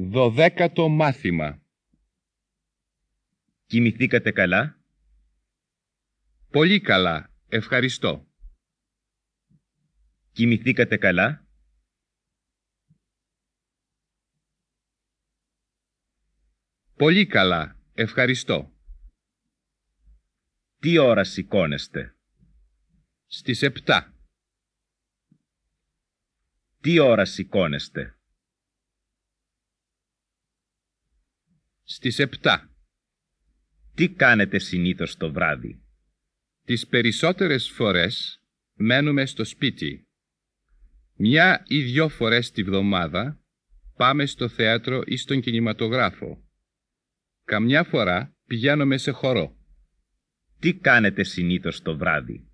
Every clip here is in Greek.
Δωδέκατο μάθημα. Κοιμηθήκατε καλά; Πολύ καλά, ευχαριστώ. Κοιμηθήκατε καλά; Πολύ καλά, ευχαριστώ. Τι ώρα σηκώνεστε; Στις επτά. Τι ώρα σηκώνεστε; Στις επτά. Τι κάνετε συνήθως το βράδυ; Τις περισσότερες φορές μένουμε στο σπίτι. Μια ή δυο φορές τη βδομάδα πάμε στο θέατρο ή στον κινηματογράφο. Καμιά φορά πηγαίνουμε σε χορό. Τι κάνετε συνήθως το βράδυ;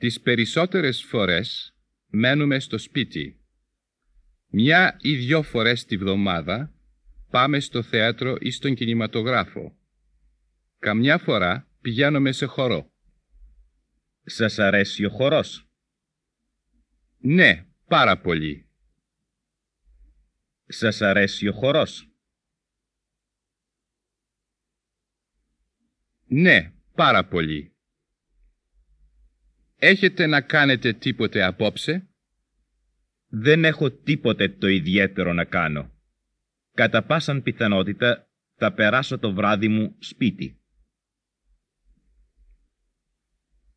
Τις περισσότερες φορές μένουμε στο σπίτι. Μια ή δυο φορές τη βδομάδα πάμε στο θέατρο ή στον κινηματογράφο. Καμιά φορά πηγαίνουμε σε χορό. Σας αρέσει ο χορός; Ναι, πάρα πολύ. Σας αρέσει ο χορός; Ναι, πάρα πολύ. Έχετε να κάνετε τίποτε απόψε; Δεν έχω τίποτε το ιδιαίτερο να κάνω. Κατά πάσαν πιθανότητα θα περάσω το βράδυ μου σπίτι.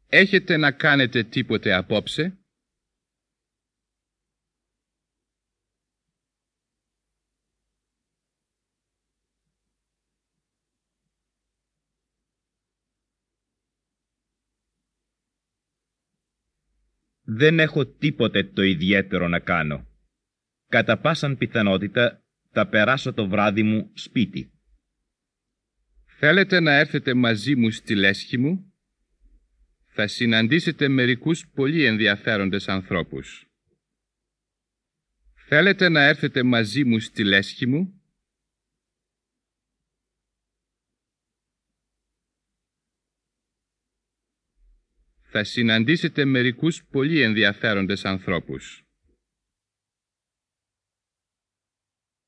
Έχετε να κάνετε τίποτε απόψε; Δεν έχω τίποτε το ιδιαίτερο να κάνω. Κατά πάσαν πιθανότητα θα περάσω το βράδυ μου σπίτι. Θέλετε να έρθετε μαζί μου στη λέσχη μου; Θα συναντήσετε μερικούς πολύ ενδιαφέροντες ανθρώπους. Θέλετε να έρθετε μαζί μου στη λέσχη μου; Θα συναντήσετε μερικούς πολύ ενδιαφέροντες ανθρώπους.